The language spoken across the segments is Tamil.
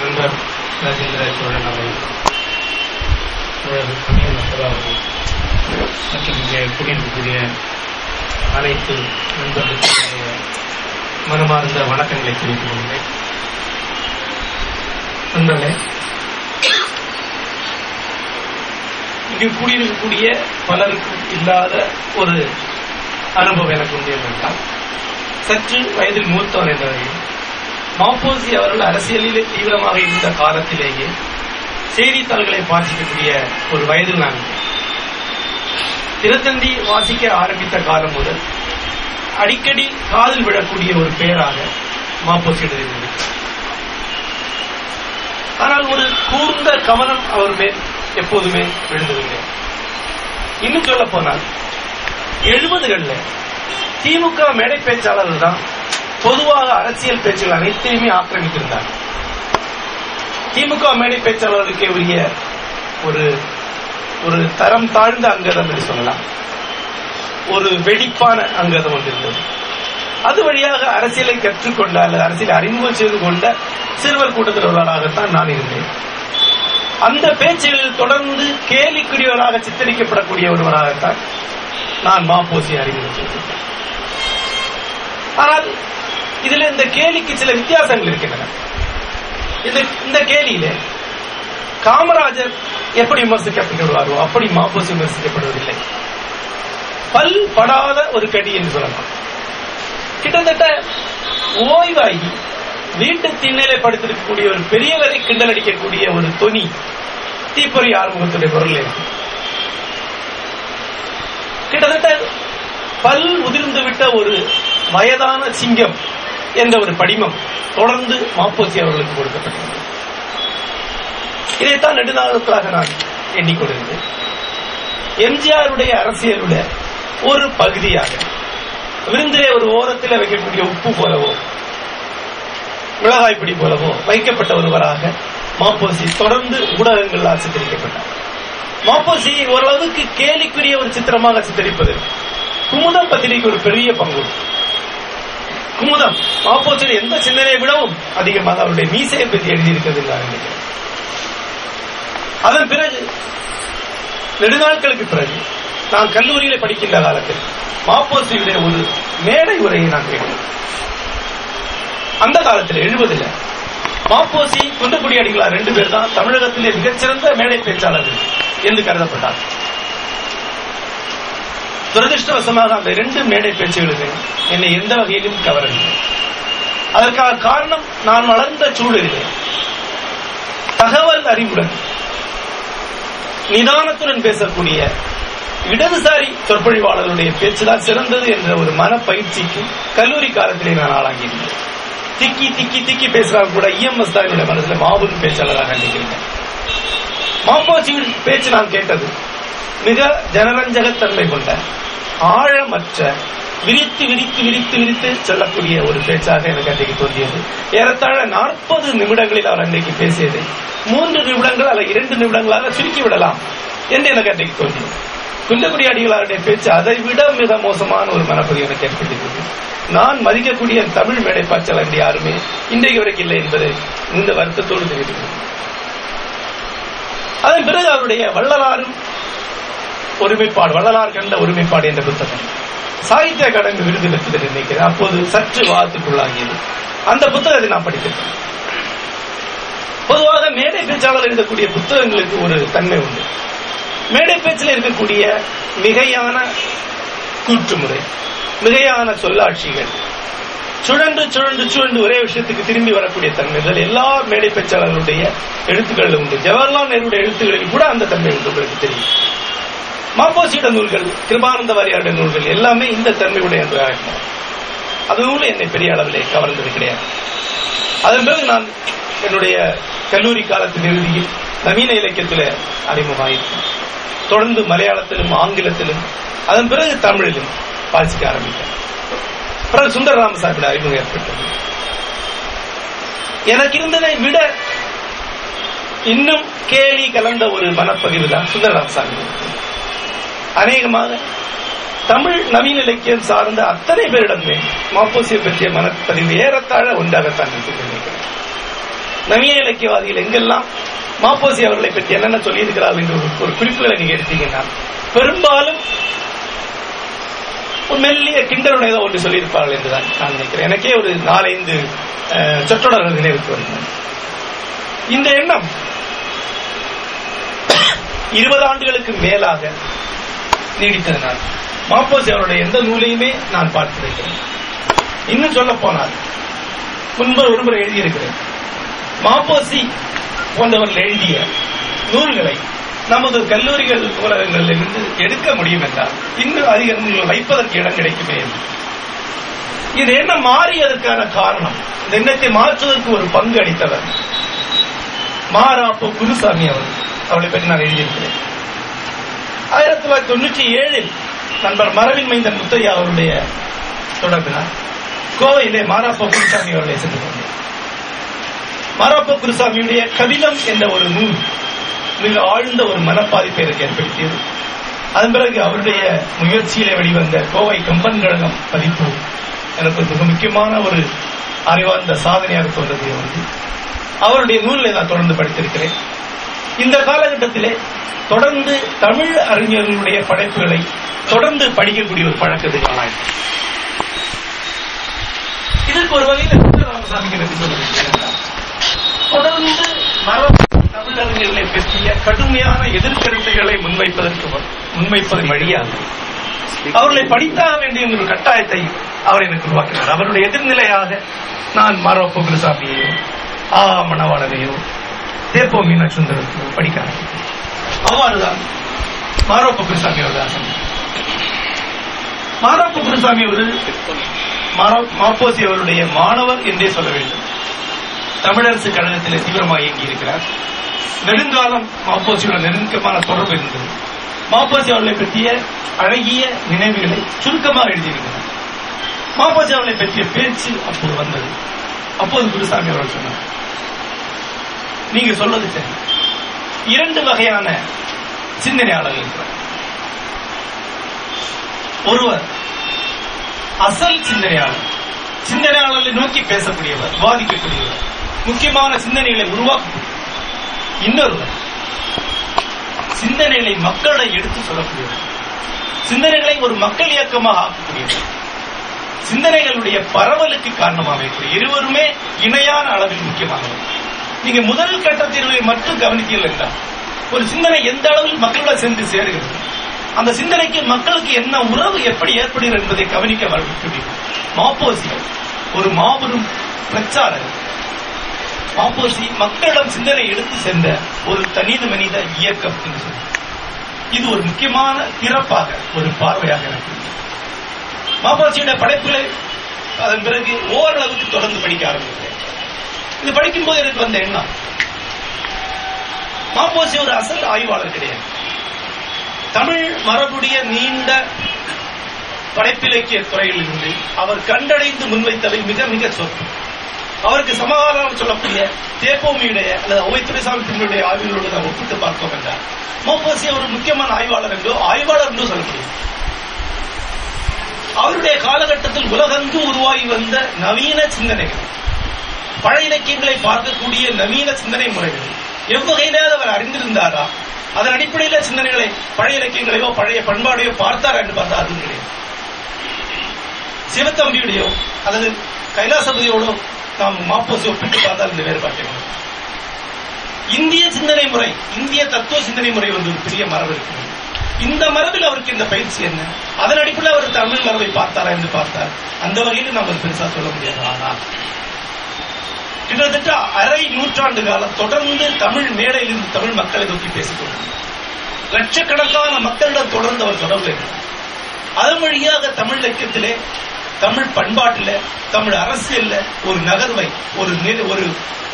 நண்பர் ராஜேந்திர சோழன் அவர்கள் தோழர் சமீர் அவர்கள் மற்றும் இங்கே கூடியிருக்கக்கூடிய அனைத்து நண்பர்களுடைய மனமார்ந்த வணக்கங்களை தெரிவித்துக் கொள்கிறேன். நண்பர்களே இங்கு கூடியிருக்கக்கூடிய பலருக்கும் இல்லாத ஒரு அனுபவம் எனக்கு உண்டு என்றால் சற்று வயதில் மூத்தவர் என்ற வகையில் மாப்போசி அவர்கள் அரசியலிலே தீவிரமாக இருந்த காலத்திலேயே செய்தித்தாள்களை வாசிக்கக்கூடிய ஒரு வயதில் நான் இருந்தேன். தினத்தந்தி வாசிக்க ஆரம்பித்த காலம் முதல் அடிக்கடி காதில் விழக்கூடிய ஒரு பெயராக மாப்போசி இருந்தது ஆனால் ஒரு கூர்ந்த கவனம் அவர் மேல் எப்போதுமே விழுந்ததில்லை இன்னும் சொல்ல போனால் எழுபதுகள்ல திமுக மேடை பேச்சாளர்கள் தான் பொதுவாக அரசியல் பேச்சுகள் அனைத்தையுமே ஆக்கிரமித்திருந்தார். திமுக மேடை பேச்சாளர்களுக்கே உரிய ஒரு ஒரு தரம் தாழ்ந்த அங்கதம் என்று சொல்லலாம். ஒரு வெடிப்பான அங்கதம் ஒன்று இருந்தது. அது வழியாக அரசியலை கற்றுக்கொண்ட அல்லது அரசியலை அறிமுகம் செய்து கொண்ட சிறுவர் கூட்டத்தில் உள்ளவராகத்தான் நான் இருந்தேன். அந்த பேச்சுகளில் தொடர்ந்து கேலிக்குரியவராக சித்தரிக்கப்படக்கூடிய ஒருவராகத்தான் நான் மாப்போசி அறிமுகம் செய்தேன் ஆனால் இதுல இந்த கேலிக்கு சில வித்தியாசங்கள் இருக்கின்றன. இது இந்த கேலியில காமராஜர் எப்படி விமர்சிக்கப்படுவாரோ அப்படி மாப்போசி விமர்சிக்கப்படுவதில்லை. பல் படாத ஒரு கடி என்று சொல்லலாம். கிட்டத்தட்ட ஓய்வாகி வீட்டு திண்ணையில படுத்திருக்கக்கூடிய ஒரு பெரியவரை கிண்டல் அடிக்கக்கூடிய ஒரு தொனி. தீப்பொறி ஆறுமுகத்துடைய குரல் இருக்கு கிட்டத்தட்ட பல் உதிர்ந்து விட்ட ஒரு வயதான சிங்கம் என்ற ஒரு படிமம் தொடர்ந்து மாப்போசி அவர்களுக்கு கொடுக்கப்பட்டது. இதைத்தான் நெடுநாளர்களாக நான் எண்ணிக்கொண்டிருந்தேன். எம்ஜிஆருடைய அரசியலுடைய ஒரு பகுதியாக விருந்திலே ஒரு ஓரத்தில் வைக்கக்கூடிய உப்பு போலவோ மிளகாய் பிடி போலவோ வைக்கப்பட்ட ஒருவராக மாப்போசி தொடர்ந்து ஊடகங்களால் சித்தரிக்கப்பட்டார் மாப்போசி ஓரளவுக்கு கேலிக்குரிய ஒரு சித்திரமாக சித்தரிப்பது. குமுதம் பத்திரிகை ஒரு பெரிய பங்கு. குமுதம் மாப்போசியில் எந்த சிந்தனையை விடவும் அதிகமாக அவருடைய மீசையை பற்றி எழுதியிருக்கிறது நான் நினைக்கிறேன். அதன் பிறகு நெடுநாட்களுக்கு பிறகு நான் கல்லூரியில படிக்கின்ற காலத்தில் மாப்போசியுடைய ஒரு மேடை உரையை நான் கேட்டேன். அந்த காலத்தில் எழுபதுல மாப்போசி குன்றக்குடி அடிகளார் ரெண்டு பேர் தான் தமிழகத்திலே மிகச்சிறந்த மேடை பேச்சாளர்கள் என்று கருதப்பட்டார். துரதிருஷ்டவசமாக அந்த இரண்டு மேடை பேச்சுகளுக்கு என்னை எந்த வகையிலும் கவரவில்லை. அதற்கான காரணம் நான் வளர்ந்த சூழலிலே. தகவல் அறிவுடன் நிதானத்துடன் பேசக்கூடிய இடதுசாரி சொற்பொழிவாளர்களுடைய பேச்சுதான் சிறந்தது என்ற ஒரு மன பயிற்சிக்கு கல்லூரி காலத்திலே நான் ஆளாகியிருந்தேன். திக்கி திக்கி திக்கி பேசுறாங்க கூட இஎம்எஸ் தான் என்னுடைய மனசுல. மாபூர் பேச்சாளராக நினைக்கிறேன் மாப்போசியின் பேச்சு நான் கேட்டது. மிக ஜனரஞ்சகத்தன்மை கொண்ட ஆழமற்ற விரித்து விரித்து விரித்து விரித்து சொல்லக்கூடிய ஒரு பேச்சாக எனக்கு அன்றைக்கு தோன்றியது. ஏறத்தாழ நாற்பது நிமிடங்களில் அவர் அன்றைக்கு பேசியது. மூன்று நிமிடங்கள் அல்ல இரண்டு நிமிடங்களாக சுருக்கி விடலாம் என்று எனக்கு அன்றைக்கு தோன்றியது. குன்றக்குடி அடிகளாருடைய பேச்சு அதை விட மிக மோசமான ஒரு மனப்பதிவு எனக்கு ஏற்பட்டிருக்கிறது. நான் மதிக்கக்கூடிய தமிழ் மேடை யாருமே இன்றைக்கு வரைக்கும் இல்லை என்பதை இந்த வருத்தத்தோடு தெரிவிக்கிறேன் அதன் பிறகு அவருடைய வள்ளலாரும் ஒருமைப்பாடு வள்ளலார் கண்ட ஒருமைப்பாடு என்ற புத்தகம். சாகித்ய அகாடமி விருது பெற்றது நினைக்கிறேன். அப்போது சற்று வாதத்துக்குள்ளாகியது அந்த புத்தகத்தை நான் படித்திருக்கேன் பொதுவாக மேடை பேச்சாளர் எழுதக்கூடிய புத்தகங்களுக்கு ஒரு தன்மை உண்டு. மேடை பேச்சில் இருக்கக்கூடிய மிகையான கூற்றுமுறை மிகையான சொல்லாட்சிகள் சுழன்று சுழன்று சுழன்று ஒரே விஷயத்துக்கு திரும்பி வரக்கூடிய தன்மைகள் எல்லா மேடை பேச்சாளர்களுடைய எழுத்துக்கள் உண்டு. ஜவஹர்லால் நேருடைய எழுத்துக்களில் கூட அந்த தன்மை உண்டு உங்களுக்கு தெரியும். மாப்போசியோட நூல்கள் கிருபானந்த வாரியாருடைய நூல்கள் எல்லாமே இந்த தன்மையுடைய அது நூல் என்னை பெரிய அளவிலே கவர்ந்தது கிடையாது. அதன் பிறகு நான் என்னுடைய கல்லூரி காலத்தின் இறுதியில் நவீன இலக்கியத்தில் அறிமுகமாயிருக்கேன் தொடர்ந்து மலையாளத்திலும் ஆங்கிலத்திலும் அதன் பிறகு தமிழிலும் வாசிக்க ஆரம்பித்தார். பிறகு சுந்தர ராமசாமி அறிமுகம் ஏற்பட்டது. எனக்கு இருந்ததை விட இன்னும் கேலி கலந்த ஒரு மனப்பதிவு தான் சுந்தர ராமசாமி அநேகமாக தமிழ் நவீன இலக்கியம் சார்ந்த அத்தனை பேரிடமே மாப்போசியை பற்றிய மனப்பதிவு ஏறத்தாழ ஒன்றாகத்தான் நினைக்கிறேன் நவீன இலக்கியவாதிகள் எங்கெல்லாம் மாப்போசி அவர்களை பற்றி என்னென்ன சொல்லியிருக்கிறார்கள் என்று ஒரு- குறிப்புகளை நீங்க எடுத்தீங்கன்னா பெரும்பாலும் ஒரு மெல்லிய கிண்டலுடன் ஏதோ ஒன்று சொல்லியிருப்பார்கள் என்றுதான் நான் நினைக்கிறேன். எனக்கே ஒரு நாலைந்து சொற்றொடர்கள் நினைவுக்கு வருகிறது இந்த எண்ணம் இருபது ஆண்டுகளுக்கு மேலாக நீடித்ததனால் மாப்போசி அவருடைய எந்த நூலையுமே நான் பார்த்திருக்கிறேன் இன்னும் சொல்ல போனால் முன்பு ஒருமுறை எழுதியிருக்கிறேன். மாப்போசி போன்றவர்கள் எழுதிய நூல்களை நமது கல்லூரிகள் நூலகங்களில் இருந்து எடுக்க முடியும் என்றால் இன்னும் அதிக நூல்கள் வைப்பதற்கு இடம் கிடைக்குமே இது என்ன மாறியதற்கான காரணம்? இந்த எண்ணத்தை மாற்றுவதற்கு ஒரு பங்கு அளித்தவர் மாராப்போ குருசாமி அவர் அவளை பற்றி நான் எழுதியிருக்கிறேன். ஆயிரத்தி தொள்ளாயிரத்தி தொண்ணூற்றி ஏழில் நண்பர் மரவின் மைந்தன் முத்தையா அவருடைய தொடர்பினார் கோவையிலே மாராப்போ குருசாமி அவர்களை சென்று கொண்டேன் மாராப்போ குருசாமியுடைய கபிலம் என்ற ஒரு நூல் மிக ஆழ்ந்த ஒரு மனப்பாதிப்பை எனக்கு ஏற்படுத்தியது. அதன் பிறகு அவருடைய முயற்சியிலே வெளிவந்த கோவை கம்பன் கழகம் பதிப்பு எனக்கு மிக முக்கியமான ஒரு அறிவார்ந்த சாதனையாக தோன்றது அவருக்கு. அவருடைய நூலை நான் தொடர்ந்து படித்திருக்கிறேன். இந்த காலகட்டத்திலே தொடர்ந்து தமிழ் அறிஞர்களுடைய படைப்புகளை தொடர்ந்து படிக்கக்கூடிய ஒரு பழக்கத்தை ஆளாயிட்டேன் இதற்கு ஒரு வகையில் ராமசாமிக்கு எனக்கு சொல்லுங்கள் தொடர்ந்து மரபு தமிழறிஞர்களை பற்றிய கடுமையான எதிர்கருத்துகளை முன்வைப்பதற்கு முன்வைப்பதன் வழியாக அவர்களை படித்தாக வேண்டிய ஒரு கட்டாயத்தை அவர் எனக்கு உருவாக்கினார். அவருடைய எதிர்நிலையாக நான் மாரப்ப குருசாமியையோ ஆ மணவாளனையோ தேப்போ மீனாட்சி படிக்க அவ்வாறுதான் மாரோ குருசாமி அவர்கள் மாரோ குருசாமி அவர்கள் மாப்போசி அவருடைய மாணவர் என்றே சொல்ல வேண்டும். தமிழரசு கழகத்தில் தீவிரமாக இயங்கி இருக்கிறார். நெடுங்காலம் மாப்போசியோட நெருக்கமான தொடர்பு இருந்தது மாப்போசி அவர்களை பற்றிய அழகிய நினைவுகளை சுருக்கமாக எழுதியிருக்கிறார். மாப்போசி அவர்களை பற்றிய பேச்சு அப்போது வந்தது. அப்போது குருசாமி அவர்கள் சொன்னார் நீங்க சொல்வது சரி. இரண்டு வகையான சிந்தனையாளர்கள் இருக்கிறார். ஒருவர் அசல் சிந்தனையாளர் சிந்தனையாளர்களை நோக்கி பேசக்கூடியவர் விவாதிக்கக்கூடியவர் முக்கியமான சிந்தனைகளை உருவாக்கும் இன்னொருவர் சிந்தனைகளை மக்களை எடுத்து சொல்லக்கூடியவர். சிந்தனைகளை ஒரு மக்கள் இயக்கமாக ஆக்கக்கூடியவர். சிந்தனைகளுடைய பரவலுக்கு காரணமாக இருவருமே இணையான அளவில் முக்கியமானவர். நீங்க முதல் கட்ட தீர்வை மட்டும் கவனித்தீர்கள் என்றால் ஒரு சிந்தனை எந்த அளவில் மக்களோட சென்று சேருகிறது? அந்த சிந்தனைக்கு மக்களுக்கு என்ன உறவு எப்படி ஏற்படுகிறது என்பதை கவனிக்க வேண்டும் மாப்போசிகள். ஒரு மாபெரும் பிரச்சாரர் ஆப்போசி மக்களிடம் சிந்தனை எடுத்து சென்ற ஒரு தனித மனித இயக்கம் என்று. இது ஒரு முக்கியமான திறப்பாக ஒரு பார்வையாக எனக்கு மாப்போசியுடைய படைப்புகளை அதன் பிறகு ஓரளவுக்கு தொடர்ந்து படிக்க ஆரம்பித்தேன். இது படிக்கும்போது எனக்கு வந்த எண்ணம் மாப்போசி ஒரு அசல் ஆய்வாளர் கிடையாது. தமிழ் மரபுடைய நீண்ட படைப்பிலக்கிய துறையில் இருந்து அவர் கண்டடைந்து முன்வைத்தவை மிக மிக சொற்பம் அவருக்கு சமாதானம் சொல்லக்கூடிய தேப்போமியுடைய அல்லது ஒவை துரைசாமி பின்னுடைய ஆய்வுகளோடு நாம் ஒப்பிட்டு பார்த்தோம் என்றார் மோப்போசி ஒரு முக்கியமான ஆய்வாளர் என்றோ ஆய்வாளர் என்றோ சொல்ல அவருடைய காலகட்டத்தில் உலகங்கு உருவாகி வந்த நவீன சிந்தனைகள் பழைய இலக்கியங்களை பார்க்கக்கூடிய நவீன சிந்தனை முறைகள் எவ்வகையிலாவது அவர் அறிந்திருந்தாரா அதன் அடிப்படையில் சிந்தனைகளை பழைய இலக்கியங்களையோ பழைய பண்பாடையோ பார்த்தாரா என்று பார்த்தா அது கிடையாது சிவத்தம்பியுடையோ அல்லது கைலாசபதியோடோ நாம் மாப்போசி ஒப்பிட்டு பார்த்தால் இந்த வேறுபாட்டை இந்திய சிந்தனை முறை இந்திய தத்துவ சிந்தனை முறை வந்து ஒரு பெரிய மரபு இருக்கிறது இந்த மரபில் அவருக்கு இந்த பயிற்சி என்ன? அதன் அடிப்படையில் அவர் தமிழ் மரபை பார்த்தாரா என்று பார்த்தார். அந்த வகையில் நாம் பெருசா சொல்ல முடியாது. ஆனால் கிட்டத்தட்ட அரை நூற்றாண்டு காலம் தொடர்ந்து தமிழ் மேடையில் இருந்து தமிழ் மக்களை நோக்கி பேசிக் கொண்டிருந்தார் லட்சக்கணக்கான மக்களிடம் தொடர்ந்து அவர் தொடர்பு அதன் வழியாக தமிழ் இலக்கியத்திலே தமிழ் பண்பாட்டுல தமிழ் அரசியல்ல ஒரு நகர்வை ஒரு ஒரு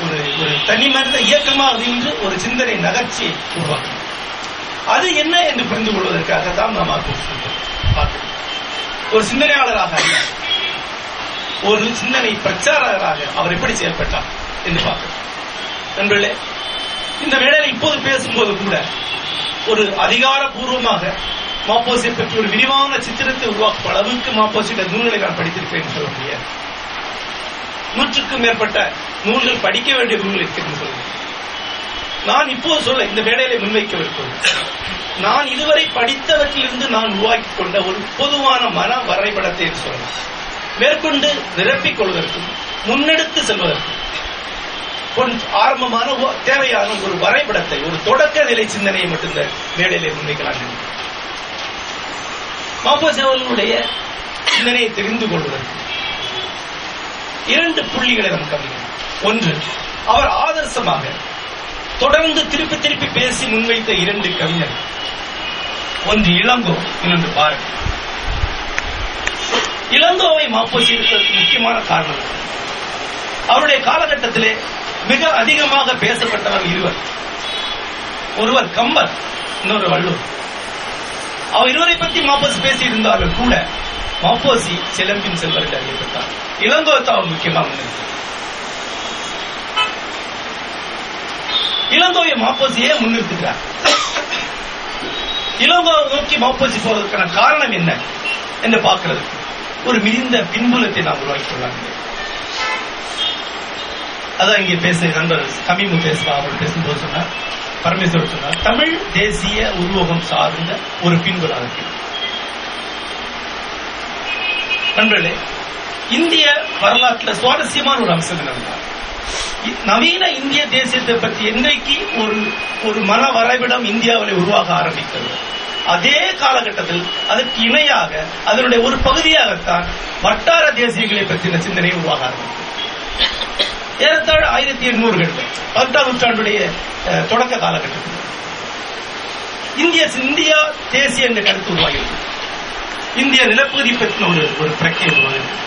ஒரு ஒரு தனிமனித இயக்கமாக இன்று ஒரு சிந்தனை நகர்ச்சியை உருவாக்கும் அது என்ன என்று புரிந்து கொள்வதற்காக தான் நாம் ஒரு சிந்தனையாளராக அல்ல ஒரு சிந்தனை பிரச்சாரராக அவர் எப்படி செயல்பட்டார் என்று பார்க்கிறோம் நண்பர்களே இந்த வேளையில் இப்போது பேசும்போது கூட ஒரு அதிகாரபூர்வமாக மாப்போசியை பற்றி ஒரு விரிவான சித்திரத்தை உருவாக்கும் அளவுக்கு மாப்போசியுடைய நூல்களை நான் படித்திருக்கிறேன் சொல்ல முடியாது நூற்றுக்கும் மேற்பட்ட நூல்கள் படிக்க வேண்டிய நூல்கள் இருக்கிறது நான் இப்போது சொல்ல இந்த மேடையில முன்வைக்கவிருப்பது. நான் இதுவரை படித்தவற்றிலிருந்து நான் உருவாக்கி கொண்ட ஒரு பொதுவான மன வரைபடத்தை சொல்லலாம். மேற்கொண்டு நிரப்பிக் கொள்வதற்கும் முன்னெடுத்து செல்வதற்கும் ஆரம்பமான தேவையான ஒரு வரைபடத்தை ஒரு தொடக்க நிலை சிந்தனையை மட்டும் இந்த மேடையிலே முன்வைக்கலாம். என்று. மாப்போசி சிந்தனையை தெரிந்து கொள்வது. இரண்டு புள்ளிகளை நாம் கவனிக்கணும். ஒன்று அவர் ஆதர்சமாக தொடர்ந்து திருப்பி திருப்பி பேசி முன்வைத்த இரண்டு கவிஞர். ஒன்று இளங்கோ இன்னொன்று பாரதி. இளங்கோவை மாப்போசி இருப்பதற்கு முக்கியமான காரணம். அவருடைய காலகட்டத்திலே மிக அதிகமாக பேசப்பட்டவர் இருவர். ஒருவர் கம்பர் இன்னொரு வள்ளுவர். அவர் இருவரை பற்றி மாப்போசி பேசியிருந்தாலும் கூட மாப்போசி சிலம்பின் செல்வர் அறியப்பட்டார். இளங்கோ முக்கியமான அவர் முக்கியமாக முன்னிறுத்தினார். இளங்கோவை மாப்போசி முன்னிறுத்துகிறார். இளங்கோவை நோக்கி மாப்போசி போவதற்கான காரணம் என்ன என்று பார்க்கிறது ஒரு மிகுந்த பின்புலத்தை நாம் உருவாக்கி கொள்ளாங்க அதான் இங்கே பேச நண்பர் கமிமு பேசுவா அவர் பேசும்போது சொன்னார். பரமேஸ்வரர் சொன்னார் தமிழ் தேசிய உருவகம் சார்ந்த ஒரு பின்புலம் நண்பர்களே இந்திய வரலாற்றுல சுவாரஸ்யமான ஒரு அம்சம் நடந்தார் நவீன இந்திய தேசியத்தை பற்றி என்றைக்கு ஒரு ஒரு மன வரைபடம் இந்தியாவில் உருவாக ஆரம்பித்தது அதே காலகட்டத்தில் அதற்கு இணையாக அதனுடைய ஒரு பகுதியாகத்தான் வட்டார தேசியங்களை பற்றின சிந்தனை உருவாக ஆரம்பித்தது. ஏறத்தாழ ஆயிரத்தி எண்ணூறுகள் பத்தாம் நூற்றாண்டுடைய தொடக்க காலகட்டத்தில். இந்திய இந்தியா தேசிய என்ற கருத்து உருவாகிறது. இந்திய நிலப்பகுதி பற்றின ஒரு ஒரு பிரக்ரியை உருவாகிறது.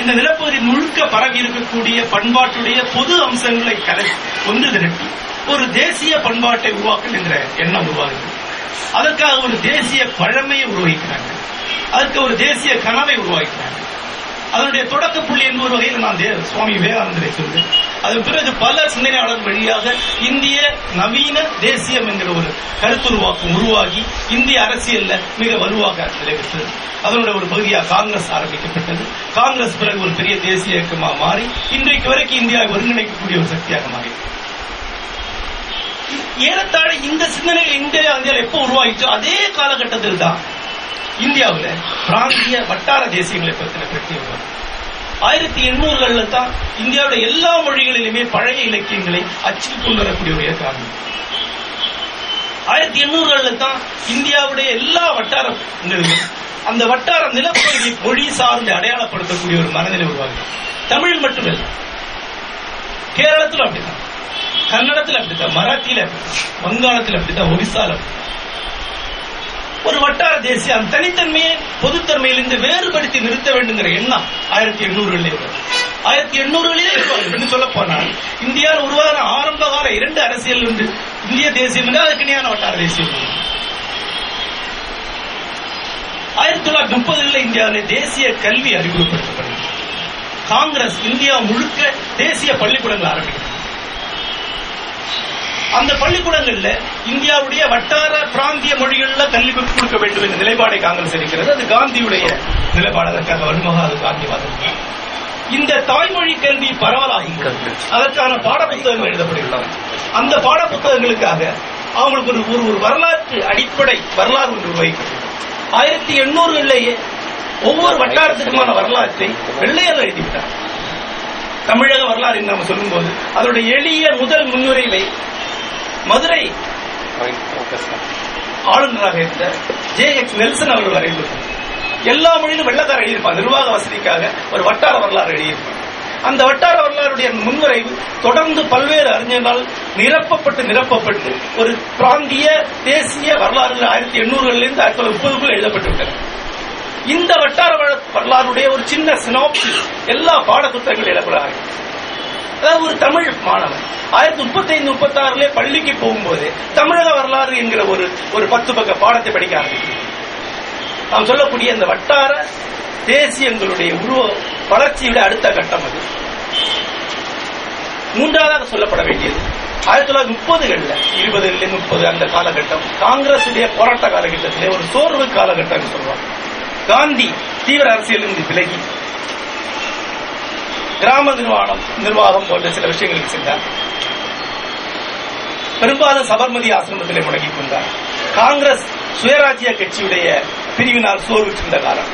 இந்த நிலப்பகுதி முழுக்க பரவி இருக்கக்கூடிய பண்பாட்டுடைய பொது அம்சங்களை கலை ஒன்று திரட்டி ஒரு தேசிய பண்பாட்டை உருவாக்கல் என்ற எண்ணம் உருவாகுது அதற்காக ஒரு தேசிய பழமையை உருவாக்கிறாங்க அதற்கு ஒரு தேசிய கனவை உருவாக்கிறாங்க அதனுடைய தொடக்க புள்ளி என்பது ஒரு வகையில் நான் தேவ சுவாமி விவேகானந்தரை சொல்றேன் அதன் பிறகு பல சிந்தனையாளர் வழியாக இந்திய நவீன தேசியம் என்கிற ஒரு கருத்துருவாக்கம் உருவாகி இந்திய அரசியல்ல மிக வலுவாக நிலைபெற்றது அதனுடைய ஒரு பகுதியாக காங்கிரஸ் ஆரம்பிக்கப்பட்டது. காங்கிரஸ் பிறகு ஒரு பெரிய தேசிய இயக்கமாக மாறி இன்றைக்கு வரைக்கும் இந்தியாவை ஒருங்கிணைக்கக்கூடிய ஒரு சக்தியாக மாறி. ஏறத்தாழ இந்த சிந்தனைகள் இந்தியா இந்தியாவில் எப்போ உருவாயிச்சோ அதே காலகட்டத்தில் தான் இந்தியாவுல பிராந்திய வட்டார தேசியங்களை பற்றின பிரச்சனை ஆயிரத்தி எண்ணூறுகள்ல தான் இந்தியாவோட எல்லா மொழிகளிலுமே பழைய இலக்கியங்களை அச்சில் கொண்டு வரக்கூடிய ஒரு காரணம் ஆயிரத்தி எண்ணூறுகள்ல தான் இந்தியாவுடைய எல்லா வட்டாரங்களிலும் அந்த வட்டார நிலப்பகுதியை மொழி சார்ந்து அடையாளப்படுத்தக்கூடிய ஒரு மனநிலை உருவாகுது. தமிழ் மட்டுமல்ல. கேரளத்தில் அப்படித்தான். கன்னடத்தில் அப்படித்தான். மராத்தியில அப்படித்தான். வங்காளத்தில் அப்படித்தான். ஒரிசால அப்படித்தான். ஒரு வட்டார தேசிய அந்த தனித்தன்மையை பொதுத்தன்மையிலிருந்து வேறுபடுத்தி நிறுத்த வேண்டுங்கிற எண்ணம் ஆயிரத்தி எண்ணூறுகளிலே ஆயிரத்தி எண்ணூறுகளிலே இன்னும் சொல்ல போனால் இந்தியாவில் உருவான ஆரம்ப கால இரண்டு அரசியல் உண்டு. இந்திய தேசியம் என்று அதுக்கு இணையான வட்டார தேசியம் ஆயிரத்தி தொள்ளாயிரத்தி முப்பதுகளில் இந்தியாவில் தேசிய கல்வி அறிமுகப்படுத்தப்படுகிறது. காங்கிரஸ் இந்தியா முழுக்க தேசிய பள்ளிக்கூடங்கள் ஆரம்பிக்கிறது. அந்த பள்ளிக்கூடங்கள்ல இந்தியாவுடைய வட்டார பிராந்திய மொழிகள்ல கல்வி கொடுக்க வேண்டும் என்ற நிலைப்பாடை காங்கிரஸ் இருக்கிறது. அது காந்தியுடைய நிலைப்பாடு. அதற்காக வன்முக அது காந்திவாதம் இந்த தாய்மொழி கல்வி பரவலாகும் அதற்கான பாடப்புத்தகங்கள் எழுதப்படுகின்றன. அந்த பாடப்புத்தகங்களுக்காக அவங்களுக்கு ஒரு ஒரு ஒரு வரலாற்று அடிப்படை வரலாறு ஒன்று உருவாக்கப்பட்டது ஆயிரத்தி எண்ணூறுகளிலேயே ஒவ்வொரு வட்டாரத்துக்குமான வரலாற்றை வெள்ளையர் எழுதிவிட்டார். தமிழக வரலாறு என்று நம்ம சொல்லும்போது அதனுடைய எளிய முதல் முன்னுரையிலே மதுரை. ஆளுநராக இருந்த ஜே எக்ஸ் நெல்சன் அவர்கள் வரைந்துள்ளார் எல்லா மொழியிலும் வெள்ளக்கார எழுதியிருப்பார். நிர்வாக வசதிக்காக ஒரு வட்டார வரலாறு எழுதியிருப்பார். அந்த வட்டார வரலாறுடைய முன்வரைவு தொடர்ந்து பல்வேறு அறிஞர்களால் நிரப்பப்பட்டு நிரப்பப்பட்டு ஒரு பிராந்திய தேசிய வரலாறுகள் ஆயிரத்தி எண்ணூறுகளிலிருந்து ஆயிரத்தி தொள்ளாயிரத்தி முப்பதுக்குள் எழுதப்பட்டுவிட்டன இந்த வட்டார வரலாறுடைய ஒரு சின்ன சினாப்சிஸ் எல்லா பாடப்புத்தகங்கள் எழுதப்படாது அதாவது ஒரு தமிழ் மாணவன். ஆயிரத்தி முப்பத்தி ஐந்து முப்பத்தி ஆறுல பள்ளிக்கு போகும்போது தமிழக வரலாறு என்கிற ஒரு ஒரு பத்து பக்க பாடத்தை படிக்க ஆரம்பிக்கிறேன் நாம் சொல்லக்கூடிய இந்த வட்டார தேசியங்களுடைய உருவ வளர்ச்சியுடைய அடுத்த கட்டம் அது. மூன்றாவதாக சொல்லப்பட வேண்டியது. ஆயிரத்தி தொள்ளாயிரத்தி முப்பதுகள்ல இருபதுல முப்பது அந்த காலகட்டம் காங்கிரசுடைய போராட்ட காலகட்டத்திலே ஒரு சோர்வு காலகட்டம் சொல்லுவாங்க காந்தி தீவிர அரசியலிருந்து விலகி கிராம நிர்வாகம் நிர்வாகம் போன்ற சில விஷயங்களுக்கு சென்றார். பெரும்பாலும் சபர்மதி ஆசிரமத்திலே முடங்கிக் கொண்டார். காங்கிரஸ் சுயராஜ்ய கட்சியுடைய பிரிவினால் சோர்வுற்றிருந்த காலம்.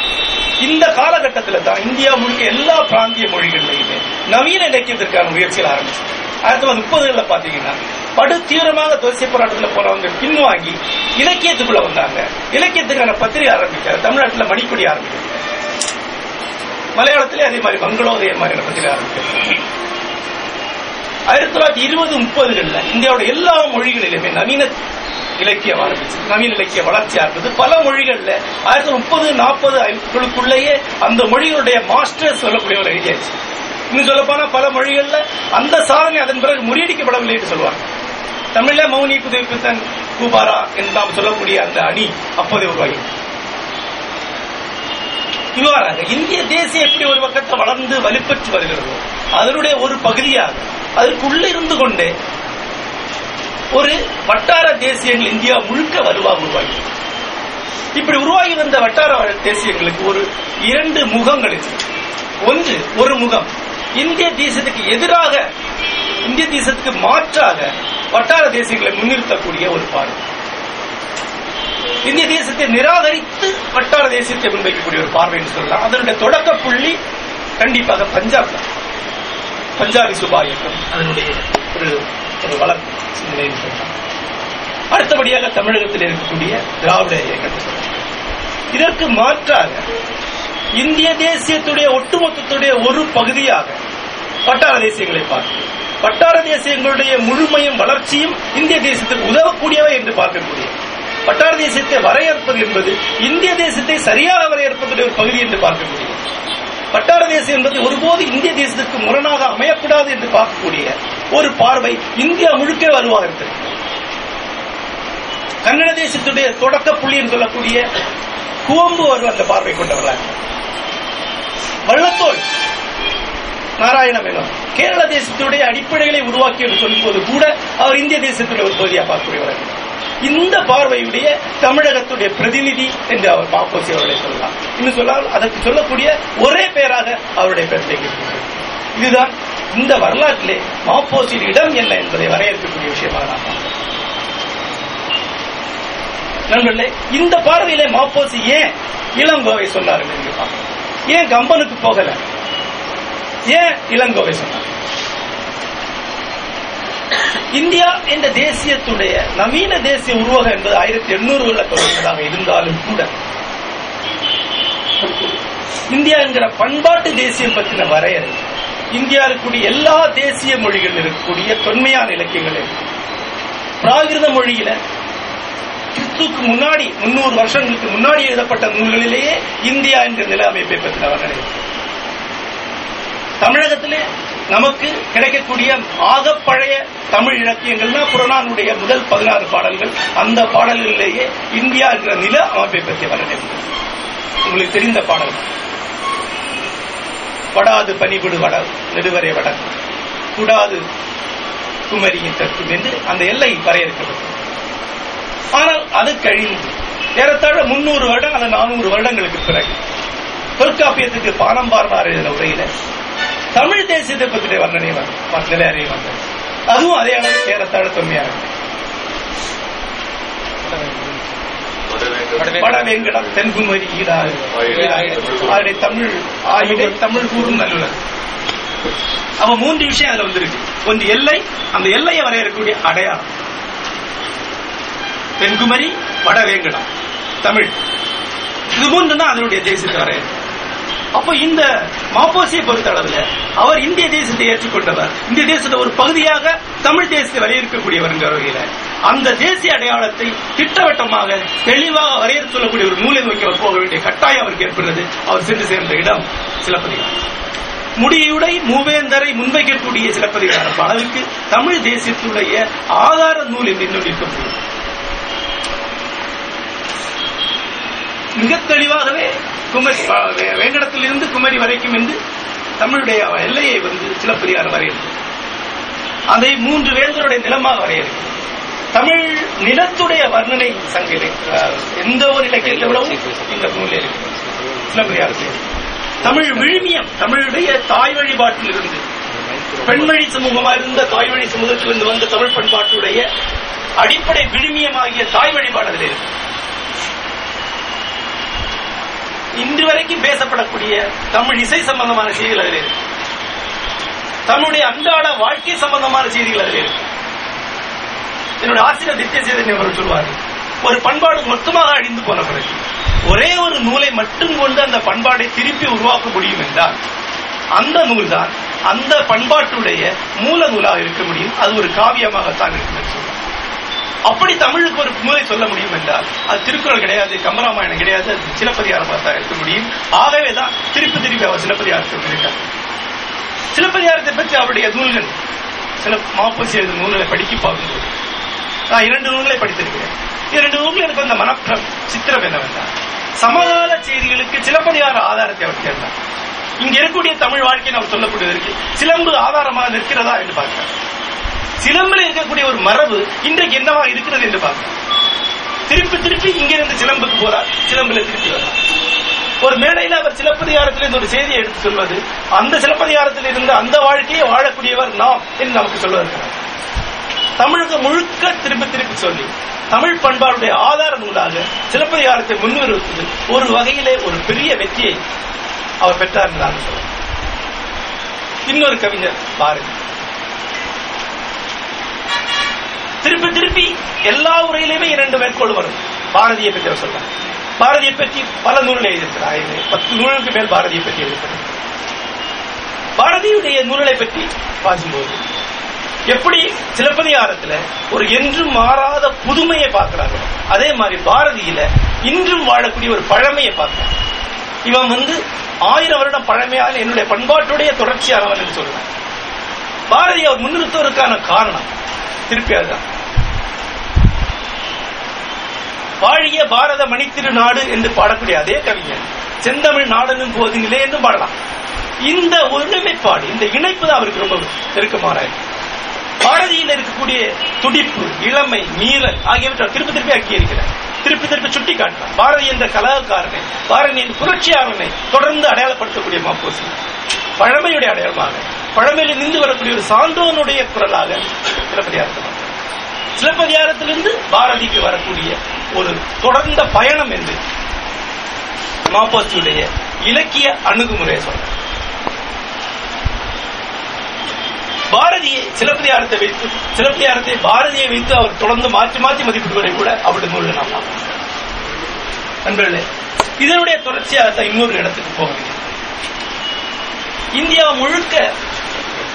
இந்த காலகட்டத்தில் தான் இந்தியா முழுக்க எல்லா பிராந்திய மொழிகளிலுமே நவீன இலக்கியத்திற்கான முயற்சிகள் ஆரம்பிச்சு ஆயிரத்தி தொள்ளாயிரத்தி முப்பதுல பாத்தீங்கன்னா படு தீவிரமாக தேசிய போராட்டத்தில் போனவங்க பின்வாங்கி இலக்கியத்துக்குள்ள வந்தாங்க. இலக்கியத்துக்கான பத்திரிகை ஆரம்பிச்சார். தமிழ்நாட்டில் மணிக்கொடி ஆரம்பிச்சார் மலையாளத்திலே அதே மாதிரி பங்களோ அதே மாதிரி ஆரம்பிச்சார் ஆயிரத்தி தொள்ளாயிரத்தி இருபது முப்பதுகளில் இந்தியாவோட எல்லா மொழிகளிலுமே நவீன இலக்கியம் ஆரம்பிச்சு நவீன இலக்கிய வளர்ச்சி ஆரம்பிச்சு. பல மொழிகள்ல ஆயிரத்தி முப்பது நாற்பது ஐம்புக்குள்ளேயே அந்த மொழிகளுடைய மாஸ்டர் சொல்லக்கூடியவர் எழுதியாச்சு இன்னும் சொல்ல போனா பல மொழிகள்ல அந்த சாதனை அதன் பிறகு முறியடிக்கப்படவில்லை என்று சொல்லுவாங்க. தமிழ்ல மௌனி புதுப்பித்தன் கூபாரா என்று நாம் சொல்லக்கூடிய அந்த அணி அப்போதே உருவாகி. இவ்வாறாக இந்திய தேசியம் எப்படி ஒரு பக்கத்தை வளர்ந்து வலுப்பெற்று வருகிறதோ அதனுடைய ஒரு பகுதியாக அதற்குள்ள இருந்து கொண்டே ஒரு வட்டார தேசியங்கள் இந்தியா முழுக்க வலுவாக உருவாகி. இப்படி உருவாகி வந்த வட்டார தேசியங்களுக்கு ஒரு இரண்டு முகங்கள் இருக்கு. ஒன்று ஒரு முகம். இந்திய தேசத்துக்கு எதிராக இந்திய தேசத்துக்கு மாற்றாக வட்டார தேசியங்களை முன்னிறுத்தக்கூடிய ஒரு பாடம் இந்திய தேசத்தை நிராகரித்து வட்டார தேசியத்தை முன்வைக்கக்கூடிய ஒரு பார்வைன்னு சொல்லலாம். அதனுடைய தொடக்க புள்ளி கண்டிப்பாக பஞ்சாப் பஞ்சாபி சுபா இயக்கம் அதனுடைய ஒரு ஒரு வளர்ச்சி சிந்தனைன்னு சொல்லலாம். அடுத்தபடியாக தமிழகத்தில் இருக்கக்கூடிய திராவிட இயக்கத்தை இதற்கு மாற்றாக இந்திய தேசியத்துடைய ஒட்டுமொத்தத்துடைய ஒரு பகுதியாக வட்டார தேசியங்களை பார்க்கிறோம் வட்டார தேசியங்களுடைய முழுமையும் வளர்ச்சியும் இந்திய தேசத்துக்கு உதவக்கூடியவை என்று பார்க்கக்கூடிய வட்டார தேசியத்தை வரையறுப்பது என்பது இந்திய தேசத்தை சரியாக வரையறுப்பதுடைய ஒரு பகுதி என்று பார்க்கக்கூடிய வட்டார தேசம் என்பது ஒருபோது இந்திய தேசத்திற்கு முரணாக அமையக்கூடாது என்று பார்க்கக்கூடிய ஒரு பார்வை இந்தியா முழுக்க வலுவாக இருக்கிறது. கன்னட தேசத்துடைய தொடக்க புள்ளி என்று சொல்லக்கூடிய குவம்பு அவர் அந்த பார்வை கொண்டவர்களாக வள்ளத்தோல் நாராயண மேனன். கேரள தேசத்துடைய அடிப்படைகளை உருவாக்கி என்று சொல்லும்போது கூட அவர் இந்திய தேசத்துடைய ஒரு பகுதியாக பார்க்கக்கூடியவர் இந்த பார்வையுடைய தமிழகத்துடைய பிரதிநிதி என்று அவர் மாப்போசி அவர்களை சொல்லலாம். இன்னும் சொன்னால் அதற்கு சொல்லக்கூடிய ஒரே பேராக அவருடைய பெயர் இதுதான் இந்த வரலாற்றிலே மாப்போசியின் இடம் என்ன என்பதை வரையறுக்கக்கூடிய விஷயமாக நாம் பார்க்கிறோம் நண்பர்களே இந்த பார்வையிலே மாப்போசி ஏன் இளங்கோவை சொன்னார் என்று பார்க்கிறோம். ஏன் கம்பனுக்கு போகல? ஏன் இளங்கோவை சொன்னார் இந்தியா என்ற தேசியத்துடைய நவீன தேசிய உருவகம் என்பது ஆயிரத்தி எண்ணூறுகளில் தொடங்கியதாக இருந்தாலும் கூட இந்தியா என்கிற பண்பாட்டு தேசியம் பற்றின வரையறை இந்தியா இருக்கக்கூடிய எல்லா தேசிய மொழிகள் இருக்கக்கூடிய தொன்மையான இலக்கியங்கள் பிராகிருத மொழியில கிறிஸ்துக்கு முன்னாடி முன்னூறு வருஷங்களுக்கு முன்னாடி எழுதப்பட்ட நூல்களிலேயே இந்தியா என்ற நில அமைப்பை பற்றின வரையறை. தமிழகத்திலே நமக்கு கிடைக்கக்கூடிய ஆக பழைய தமிழ் இலக்கியங்கள்னா புறநானுடைய முதல் பதினாறு பாடல்கள். அந்த பாடல்களிலேயே இந்தியா என்ற நில அமைப்பை பற்றி வர்ணனை உங்களுக்கு தெரிந்த பாடல். படாது பனிபுடு வட நெடுவரை வட குடாது குமரியின் தற்கும் என்று அந்த எல்லை வரையறுக்கப்பட்டது. ஆனால் அது கழிந்து ஏறத்தாழ முன்னூறு வருடம் அல்ல நானூறு வருடங்களுக்கு பிறகு தொல்காப்பியத்துக்கு பானம்பார்னார் எழுதின உரையில தமிழ் தேசியத்தை பற்றிய வர்ணனை நிலையறையும் வந்தது அதுவும் அதே அளவு ஏறத்தாழ தொன்மையாக வடவேங்கடம் தென்குமரி ஈடாறு அதனுடைய தமிழ் ஆயுடை தமிழ் கூறும் நல்லுலர் அவ மூன்று விஷயம் அதுல வந்திருக்கு. ஒன்று எல்லை அந்த எல்லையை வரையறக்கூடிய அடையாளம். தென்குமரி வடவேங்கடம் தமிழ். இது மூன்று தான் அதனுடைய தேசியத்தை வரையறு அப்ப இந்த மாப்போசியை பொறுத்த அளவுல அவர் இந்திய தேசத்தை ஏற்றுக்கொண்டவர். இந்திய தேசத்தை ஒரு பகுதியாக தமிழ் தேசத்தை வரையறுக்கக்கூடியவருங்கிற வகையில். அந்த தேசிய அடையாளத்தை திட்டவட்டமாக தெளிவாக வரையறுத்து சொல்லக்கூடிய ஒரு நூலை நோக்கி அவர் போக வேண்டிய கட்டாயம் அவருக்கு ஏற்படுறது அவர் சென்று சேர்ந்த இடம் சிலப்பதிகாரம். முடியுடை மூவேந்தரை முன்வைக்கக்கூடிய சிலப்பதிகாரம் அளவுக்கு தமிழ் தேசியத்துடைய ஆதார நூல் என்று இன்னும் இருக்க முடியும். மிக தெளிவாகவே குமரி வேங்கடத்திலிருந்து குமரி வரைக்கும் என்று தமிழுடைய எல்லையை வந்து சிலப்பதிகாரம் வரையிறது அதை மூன்று வேந்தருடைய நிலமாக வரையறுக்கிறது தமிழ் நிலத்துடைய வர்ணனை சங்க எந்த ஒரு இலக்கியத்தில் விடவும் இந்த நூலில் இருக்கு. சிலப்பதிகாரத்தில் தமிழ் விழுமியம் தமிழுடைய தாய் வழிபாட்டில் இருந்து பெண்மொழி சமூகமா இருந்த தாய் வழி சமூகத்திலிருந்து வந்த தமிழ் பண்பாட்டுடைய அடிப்படை விழுமியமாகிய தாய் வழிபாடுகள் இருக்கு. இன்று வரைக்கும் பேசப்படக்கூடிய தமிழ் இசை சம்பந்தமான செய்திகள் அதில் இருக்கு. தன்னுடைய அன்றாட வாழ்க்கை சம்பந்தமான செய்திகள் அதில் இருக்கு. என்னுடைய ஆசிரியர் தித்திய சேதன் அவர் சொல்வார் ஒரு பண்பாடு மொத்தமாக அழிந்து போன பிறகு ஒரே ஒரு நூலை மட்டும் கொண்டு அந்த பண்பாடை திருப்பி உருவாக்க முடியும் என்றால் அந்த நூல் தான் அந்த பண்பாட்டுடைய மூல நூலாக இருக்க முடியும். அது ஒரு காவியமாகத்தான் இருக்கும் என்று சொல்வார் அப்படி தமிழுக்கு ஒரு நூலை சொல்ல முடியும் என்றால் அது திருக்குறள் கிடையாது கம்பராமாயணம் கிடையாது அது சிலப்பதிகாரமாக தான் இருக்க முடியும். ஆகவே தான் திருப்பி திருப்பி அவர் சிலப்பதிகாரத்தை இருக்கார் சிலப்பதிகாரத்தை பற்றி அவருடைய நூல்கள் சில மாப்பசி எழுதும் நூல்களை படிக்க பார்க்கும்போது நான் இரண்டு நூல்களை படித்திருக்கிறேன். இரண்டு நூல்கள் எனக்கு வந்த மனப்பிரம் சித்திரம் என்னவென்றால் சமகால செய்திகளுக்கு சிலப்பதிகார ஆதாரத்தை அவர் தேர்ந்தார். இங்க இருக்கக்கூடிய தமிழ் வாழ்க்கையை அவர் சொல்லக்கூடியதற்கு சிலம்பு ஆதாரமாக நிற்கிறதா என்று பார்க்கிறார் சிலம்பில் இருக்கக்கூடிய ஒரு மரபு இன்றைக்கு என்னவா இருக்கிறது என்று பார்க்கிறார் திருப்பி திருப்பி இங்கிருந்து சிலம்புக்கு போறார் சிலம்புல திருப்பி வர்றார் ஒரு மேடையில் அவர் சிலப்பதிகாரத்திலிருந்து ஒரு செய்தியை எடுத்து சொல்வது அந்த சிலப்பதிகாரத்தில் இருந்து அந்த வாழ்க்கையை வாழக்கூடியவர் நாம் என்று நமக்கு சொல்ல தமிழக முழுக்க திருப்பி திருப்பி சொல்லி தமிழ் பண்பாடுடைய ஆதார நூலாக சிலப்பதிகாரத்தை முன்னிறுத்துவது ஒரு வகையிலே ஒரு பெரிய வெற்றியை அவர் பெற்றார் என்று நான் இன்னொரு கவிஞர் பாரதி. திருப்பி திருப்பி எல்லா உரையிலுமே இரண்டு மேற்கோள் வரும். பாரதியை பற்றி அவர் சொல்றார் பாரதியை பற்றி பல நூல்கள் எழுதியிருக்கிறார். ஐந்து, பத்து நூலுக்கு மேல் பாரதியை பற்றி எழுதியிருக்கிறார். பாரதியுடைய நூல்களை பற்றி வாசிக்கும்போது எப்படி சிலப்பதிகாரத்துல ஒரு என்றும் மாறாத புதுமையை பார்க்கிறாங்க அதே மாதிரி பாரதியில இன்றும் வாழக்கூடிய ஒரு பழமையை பார்க்கிறாங்க இவன் வந்து ஆயிரம் வருடம் பழமையான என்னுடைய பண்பாட்டுடைய தொடர்ச்சியானவன் என்று சொல்றான். பாரதி அவர் முன்னிறுத்துவதற்கான காரணம் திருப்பி அதுதான். வாழிய பாரத மணித்திரு நாடு என்று பாடக்கூடிய அதே கவிஞர் செந்தமிழ் நாடனும் போதுங்களே என்று பாடலாம். இந்த ஒருமைப்பாடு இந்த இணைப்பு தான் அவருக்கு ரொம்ப நெருக்கமான பாரதியில் இருக்கக்கூடிய துடிப்பு இளமை மீறல் ஆகியவற்றை திருப்பி திருப்பி அக்கி இருக்கிறார் திருப்பி திருப்பி சுட்டி காட்டுறார் பாரதி என்ற கலாகாரனை பாரதியின் என்ற புரட்சியாளனை தொடர்ந்து அடையாளப்படுத்தக்கூடிய மாப்போசி. பழமையுடைய அடையாளமாக பழமையில் நின்று வரக்கூடிய ஒரு சான்றோனுடைய குரலாக சிலப்பதிகாரத்தில் சிலப்பதிகாரத்திலிருந்து பாரதிக்கு வரக்கூடிய ஒரு தொடர்ந்த பயணம் என்று மாப்போசியுடைய இலக்கிய அணுகுமுறையை சொல்ற பாரதியை சிலப்பதிகாரத்தை வைத்து சிலப்பதிகாரத்தை பாரதியை வைத்து அவர் தொடர்ந்து மாற்றி மாற்றி மதிப்பிடுவதை கூட அவருடைய நூலில் நாம் பார்க்கலாம் நண்பர்களே இதனுடைய தொடர்ச்சியாக இன்னொரு இடத்துக்கு போக இந்தியா முழுக்க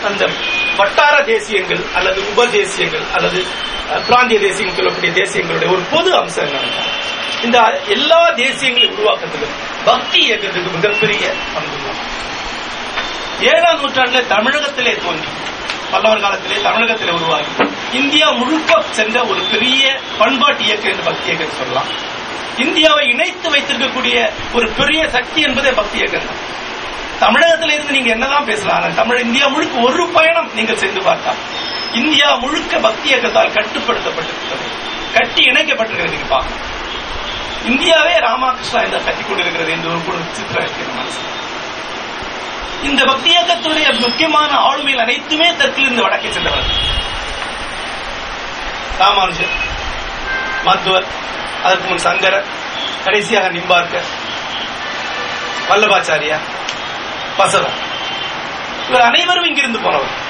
அந்த வட்டார தேசியங்கள் அல்லது உபதேசியங்கள் அல்லது பிராந்திய தேசியங்கள் சொல்லக்கூடிய தேசியங்களுடைய ஒரு பொது அம்சம் என்னன்னா இந்த எல்லா தேசியங்களை உருவாக்கத்திலும் பக்தி இயக்கத்துக்கு மிகப்பெரிய பங்கு ஏழாம் நூற்றாண்டுல தமிழகத்திலே தோன்றி பல்லவர் காலத்திலே தமிழகத்திலே உருவாகி இந்தியா முழுக்க சென்ற ஒரு பெரிய பண்பாட்டு இயக்கம் என்று பக்தி இயக்கம் சொல்லலாம். இந்தியாவை இணைத்து வைத்திருக்கக்கூடிய ஒரு பெரிய சக்தி என்பதே பக்தி இயக்கம் தான் தமிழகத்தில இருந்து நீங்க என்னதான் பேசலாம் தமிழ் இந்தியா முழுக்க ஒரு பயணம் நீங்கள் சென்று பார்த்தால் இந்தியா முழுக்க பக்தி இயக்கத்தால் கட்டுப்படுத்தப்பட்டிருக்கிறது. கட்டி இணைக்கப்பட்டிருக்கிறது நீங்க பார்க்கணும். இந்தியாவே ராமகிருஷ்ணா இந்த கட்டி கொண்டிருக்கிறது என்று ஒரு கூட சித்திரம் இருக்கிற மனசு இந்த பக்தி இயக்கத்துடைய முக்கியமான ஆளுமைகள் அனைத்துமே தெற்கிலிருந்து வடக்கே சென்றவர்கள் ராமானுஜர் மத்துவர் அதற்கு முன் சங்கரர் கடைசியாக நிம்பார்க்கர் வல்லபாச்சாரியா பசவன் இவர் அனைவரும் இங்கிருந்து போனவர்.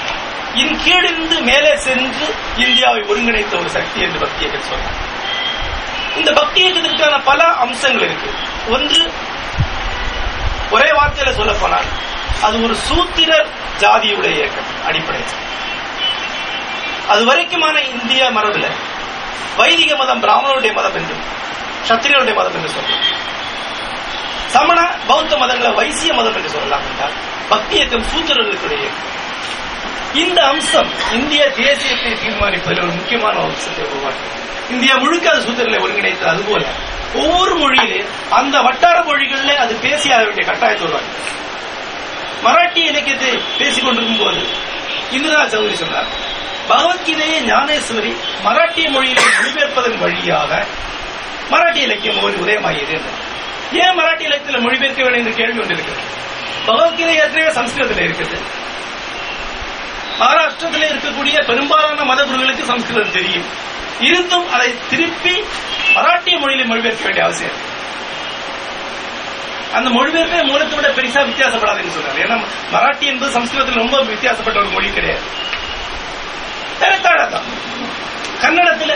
இன் கீழிருந்து மேலே சென்று இந்தியாவை ஒருங்கிணைத்த ஒரு சக்தி என்று பக்தி இயக்கம் சொன்னார். இந்த பக்தி இயக்கத்திற்கான பல அம்சங்கள் இருக்கு. ஒன்று ஒரே வார்த்தையில சொல்ல போனால் அது ஒரு சூத்திரர் ஜாதியுடைய இயக்கம் அடிப்படையில். அது வரைக்குமான இந்திய மரபுல வைதிக மதம் பிராமணருடைய மதம் என்றும் சத்திரியருடைய மதம் என்று சொல்றோம். சமண பௌத்த மதங்களை வைசிய மதம் என்று சொல்லலாம் என்றால் பக்தி இயக்கம் சூத்திரர்களுடைய இந்த அம்சம் இந்திய தேசியத்தை தீர்மானிப்பதில் ஒரு முக்கியமான அம்சத்தை உருவாக்கி இந்தியா முழுக்க அது சூத்திரர்களை ஒருங்கிணைத்தது அதுபோல ஒவ்வொரு மொழியிலே அந்த வட்டார மொழிகளிலே அது பேசியாக வேண்டிய கட்டாயம் சொல்வாங்க மராட்டி இலக்கியத்தை பேசிக் கொண்டிருக்கும் போது இந்திரா சௌதரி சொன்னார் பகவத்கீதையை ஞானேஸ்வரி மராட்டிய மொழியை மொழிபெயர்ப்பதன் வழியாக மராட்டிய இலக்கியம் ஒரு உதயமாகியது என்றார். ஏன் மராட்டி இலக்கியத்தில் மொழிபெயர்க்க வேண்டும் என்று கேள்வி ஒன்று பகவத்கீதை ஏற்கனவே சம்ஸ்கிருதத்தில் இருக்குது. மகாராஷ்டிரத்தில் இருக்கக்கூடிய பெரும்பாலான மத குருகளுக்கு சம்ஸ்கிருதம் தெரியும். இருந்தும் அதை திருப்பி மராட்டிய மொழியில மொழிபெயர்க்க வேண்டிய அவசியம் அந்த மொழிபெயர்ப்பே மூலத்தை விட பெருசா வித்தியாசப்படாதுன்னு சொல்றாரு ஏன்னா மராட்டி என்பது சம்ஸ்கிருதத்தில் ரொம்ப வித்தியாசப்பட்ட ஒரு மொழி கிடையாது. கன்னடத்துல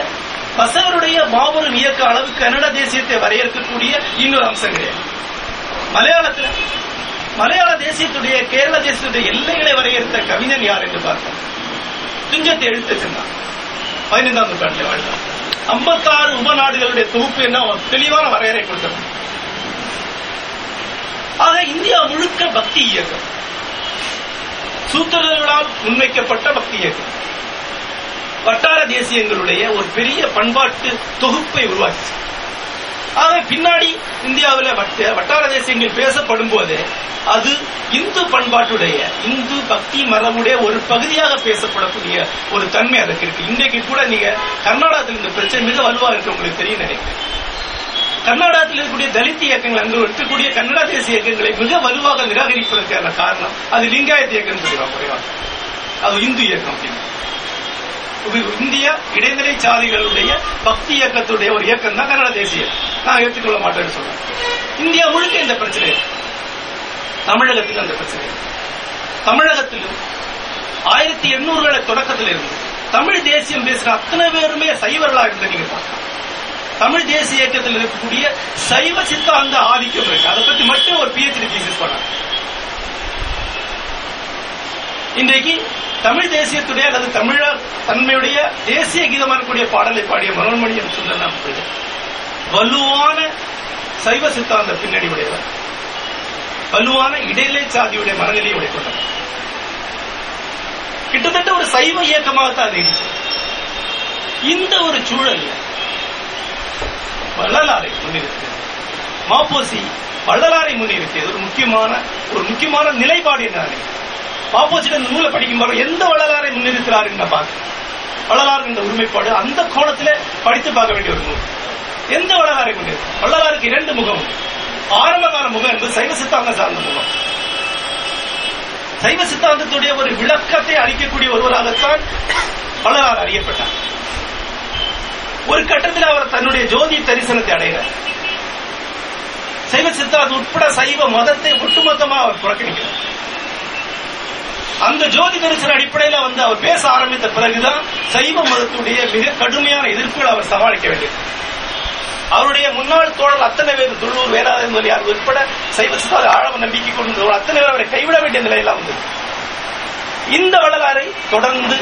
பசங்களுடைய மாபெரும் இயக்க அளவு கன்னட தேசியத்தை வரையறுக்கக்கூடிய இன்னொரு அம்சம் கிடையாது. மலையாளத்துல மலையாள தேசியத்துடைய கேரள தேசியத்துடைய எல்லைகளை வரையறுத்த கவிஞன் யார் என்று பார்த்தோம் துஞ்சத்தை எழுத்து சென்றான் பதினைந்தாம் நூற்றாண்டில் வாழ்ந்தான் ஐம்பத்தாறு உபநாடுகளுடைய தொகுப்பு என்ன? தெளிவான வரையறை கொடுத்தான் ஆக இந்தியா முழுக்க பக்தி இயக்கம். சூத்திரர்களால் முன்வைக்கப்பட்ட பக்தி இயக்கம். வட்டார தேசியங்களுடைய ஒரு பெரிய பண்பாட்டு தொகுப்பை உருவாக்கி. ஆக பின்னாடி இந்தியாவில் வட்ட- வட்டார தேசியங்கள் பேசப்படும் போது அது இந்து பண்பாட்டுடைய இந்து பக்தி மரபுடைய ஒரு பகுதியாக பேசப்படக்கூடிய ஒரு தன்மை அதுக்கு இருக்கு. இன்றைக்கு கூட நீங்க கர்நாடகத்தில் இந்த பிரச்சனை மிக வலுவா இருக்கு உங்களுக்கு தெரியும் நினைக்கிறேன். கர்நாடகத்தில் இருக்கக்கூடிய தலித் இயக்கங்கள் அங்கு இருக்கக்கூடிய கன்னட தேசிய இயக்கங்களை மிக வலுவாக நிராகரிப்பதற்கான காரணம் அது லிங்காயத் இயக்கம் சொல்லுவாங்க குறைவாக அது இந்து இயக்கம் அப்படின்னு. இந்திய இடைநிலை சாதிகளுடைய பக்தி இயக்கத்துடைய ஒரு இயக்கம் தான் கன்னட தேசியம். நான் ஏற்றுக்கொள்ள மாட்டேன்னு சொல்றேன். இந்தியா முழுக்க இந்த பிரச்சனை தமிழகத்தில் அந்த பிரச்சனை தமிழகத்திலும் ஆயிரத்தி எண்ணூறுகள தொடக்கத்தில் இருந்து தமிழ் தேசியம் பேசுற அத்தனை பேருமே சைவர்களா இருந்த நீங்க பார்க்கலாம். தமிழ் தேசிய இயக்கத்தில் இருக்கக்கூடிய சைவ சித்தாந்த ஆதிக்கம் இருக்கு. அதை பத்தி மட்டும் ஒரு பிஹெச்டி தீசிஸ் பண்ணாங்க இன்றைக்கு தமிழ் தேசியத்துடைய அல்லது தமிழர் தன்மையுடைய தேசிய கீதமாக இருக்கக்கூடிய பாடலை பாடிய மனோன்மணியம் சுந்தரனாம் பிள்ளை வலுவான சைவ சித்தாந்த பின்னணி உடையவர். வலுவான இடைநிலை சாதியுடைய மனநிலையை உடைய கிட்டத்தட்ட ஒரு சைவ இயக்கமாகத்தான் இருந்துச்சு. இந்த ஒரு சூழல் வள்ளலாரை முன்னிறுத்தி மாப்போசி வள்ளலாரை முன்னிறுத்தியது ஒரு முக்கியமான ஒரு முக்கியமான நிலைப்பாடு என்ன மாப்போசிட்ட இந்த நூலை படிக்கும் போது எந்த வள்ளலாரை முன்னிறுத்துறாரு நான் பார்க்க வள்ளலார் என்ற உரிமைப்பாடு அந்த கோணத்துல படித்து பார்க்க வேண்டிய ஒரு நூல். எந்த வள்ளலாரை முன்னிறுத்து வள்ளலாருக்கு இரண்டு முகம். ஆரம்பகால முகம் என்பது சைவ சித்தாந்த சார்ந்த முகம். சைவ சித்தாந்தத்துடைய ஒரு விளக்கத்தை அளிக்கக்கூடிய ஒருவராகத்தான் வள்ளலார் அறியப்பட்டார். ஒரு கட்டத்தில் அவர் தன்னுடைய ஜோதி தரிசனத்தை அடைகிறார். சைவ சித்தாந்தம் உட்பட சைவ மதத்தை ஒட்டுமொத்தமா அவர் புறக்கணிக்கிறார். அந்த ஜோதி தரிசன அடிப்படையில வந்து அவர் பேச ஆரம்பித்த பிறகுதான் சைவ மதத்துடைய மிக கடுமையான எதிர்ப்புகள் அவர் சமாளிக்க வேண்டியது. அவருடைய முன்னாள் தோழர் அத்தனை பேர் துள்ளூர் வேளாண் முதலியார் உட்பட சைவ ஆழம நம்பிக்கை கொண்டிருந்தவர் அத்தனை பேர் அவரை கைவிட வேண்டிய நிலையெல்லாம் வந்தது இந்த வரலாறை தொடர்ந்து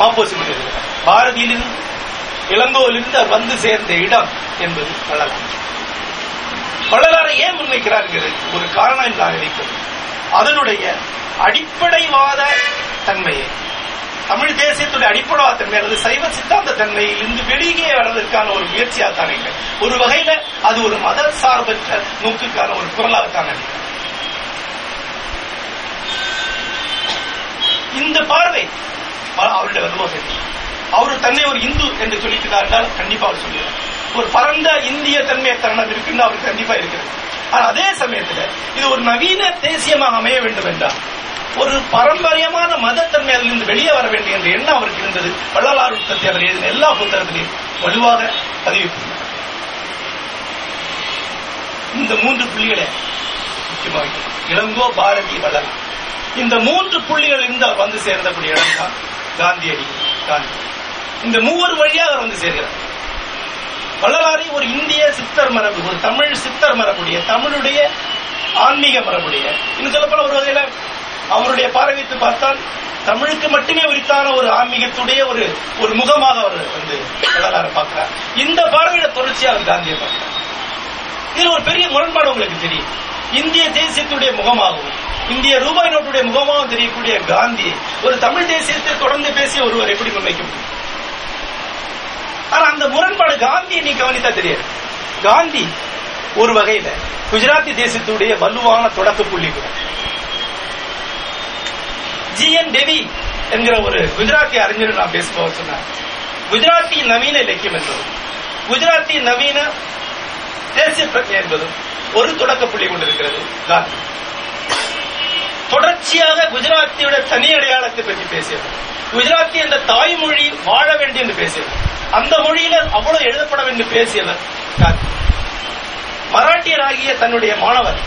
மாப்போசி பாரதியிலிருந்து இளங்கோவிலிருந்து அவர் வந்து சேர்ந்த இடம் என்பது வள்ளலார் வள்ளலாரை ஏன் முன்வைக்கிறார்கள் ஒரு காரணம் நான் நினைக்கிறேன். அதனுடைய அடிப்படைவாத தன்மையை. தமிழ் தேசியத்துடைய அடிப்படைவாத தன்மை அல்லது சைவ சித்தாந்த தன்மையில் இருந்து வெளியே வரதற்கான ஒரு முயற்சியாகத்தான் இல்லை. ஒரு வகையில அது ஒரு மத சார்பற்ற நோக்குக்கான ஒரு குரலாகத்தான் இந்த பார்வை அவருடைய வருவோம் அவர் தன்னை ஒரு இந்து என்று சொல்லிக்கிறார் என்றால் கண்டிப்பா அவர் சொல்லுவார் ஒரு பரந்த இந்திய தன்மையை தருணம் இருக்குன்னு அவருக்கு கண்டிப்பா இருக்கிறது. ஆனா அதே சமயத்துல இது ஒரு நவீன தேசியமாக அமைய வேண்டும் என்றால் ஒரு பாரம்பரியமான மதத்தன்மை அதிலிருந்து வெளியே வர வேண்டும் என்ற எண்ணம் அவருக்கு இருந்தது. வள்ளலார் உற்பத்தி அவர் எழுதின எல்லா புத்தகத்திலையும் வலுவாக பதிவு இந்த மூன்று புள்ளிகளை முக்கியமாக இளங்கோ பாரதி வள்ளலார். இந்த மூன்று புள்ளிகள் இருந்து அவர் வந்து சேர்ந்தக்கூடிய இடம் தான் காந்தியடி காந்தி. இந்த மூவர் வழியாக அவர் வந்து சேர்கிறார். வள்ளலாரை ஒரு இந்திய சித்தர் மரபு ஒரு தமிழ் சித்தர் மரபுடைய தமிழுடைய ஆன்மீக மரபுடைய இன்னும் சொல்லப்போன ஒரு வகையில அவருடைய பார்வைத்து பார்த்தால் தமிழுக்கு மட்டுமே உரித்தான ஒரு ஆன்மீகத்துடைய ஒரு ஒரு முகமாக அவர் வந்து வள்ளலாரை பார்க்கிறார். இந்த பார்வையில தொடர்ச்சியாக அவர் காந்தியை பார்க்கிறார். இதுல ஒரு பெரிய முரண்பாடு உங்களுக்கு தெரியும். இந்திய தேசியத்துடைய முகமாகவும் இந்திய ரூபாய் நோட்டுடைய முகமாகவும் தெரியக்கூடிய காந்தி ஒரு தமிழ் தேசியத்தை தொடர்ந்து பேசிய ஒருவர் எப்படி முன்வைக்க முடியும்? ஆனா அந்த முரண்பாடு காந்தியை நீ கவனித்தா தெரியாது. காந்தி ஒரு வகையில குஜராத்தி தேசத்துடைய வலுவான தொடக்க புள்ளி கூட. ஜி என் டெவி என்கிற ஒரு குஜராத்தி அறிஞர் நான் பேசுபவர் சொன்னார். குஜராத்தி நவீன இலக்கியம் என்பதும் குஜராத்தி நவீன தேசிய பிரச்சனை என்பதும் ஒரு தொடக்க புள்ளி கொண்டிருக்கிறது. காந்தி தொடர்ச்சியாக குஜராத்தியோட தனி அடையாளத்தை பற்றி பேசியவர் குஜராத்தி என்ற தாய்மொழி வாழ வேண்டும் என்று பேசியவர் அந்த மொழியில அவ்வளவு எழுதப்பட வேண்டும் பேசியவர் காந்தி மராட்டியராகிய தன்னுடைய மாணவர்